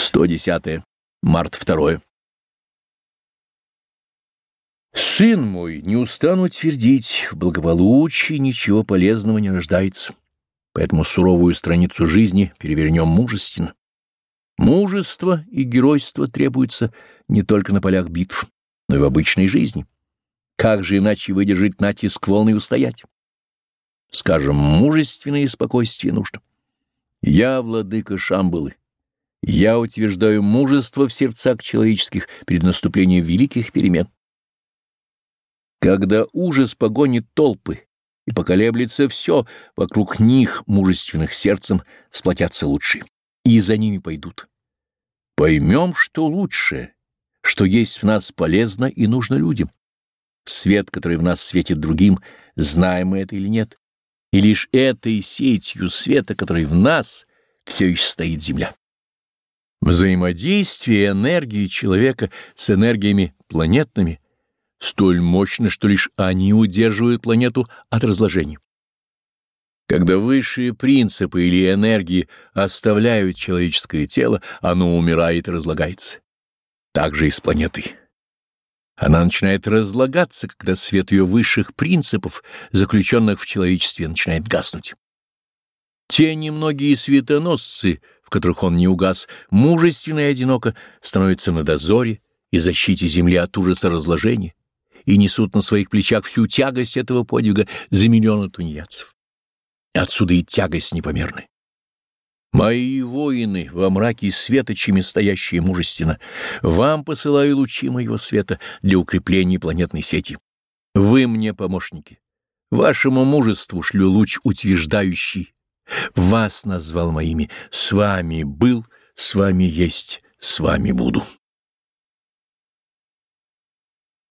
110. Март 2. Сын мой, не устану твердить, в благополучии ничего полезного не рождается. Поэтому суровую страницу жизни перевернем мужественно. Мужество и геройство требуются не только на полях битв, но и в обычной жизни. Как же иначе выдержать натиск волны и устоять? Скажем, мужественное спокойствие нужно. Я владыка Шамбалы. Я утверждаю мужество в сердцах человеческих перед наступлением великих перемен. Когда ужас погонит толпы и поколеблется все, вокруг них, мужественных сердцем, сплотятся лучшие, и за ними пойдут. Поймем, что лучшее, что есть в нас полезно и нужно людям. Свет, который в нас светит другим, знаем мы это или нет, и лишь этой сетью света, который в нас, все еще стоит земля. Взаимодействие энергии человека с энергиями планетными столь мощно, что лишь они удерживают планету от разложения. Когда высшие принципы или энергии оставляют человеческое тело, оно умирает и разлагается. Так же и с планетой. Она начинает разлагаться, когда свет ее высших принципов, заключенных в человечестве, начинает гаснуть. Те немногие светоносцы, в которых он не угас, мужественно и одиноко становятся на дозоре и защите земли от ужаса разложения и несут на своих плечах всю тягость этого подвига за миллионы тунеядцев. Отсюда и тягость непомерная. Мои воины, во мраке светочами стоящие мужественно, вам посылаю лучи моего света для укрепления планетной сети. Вы мне помощники. Вашему мужеству шлю луч утверждающий вас назвал моими, с вами был, с вами есть, с вами буду.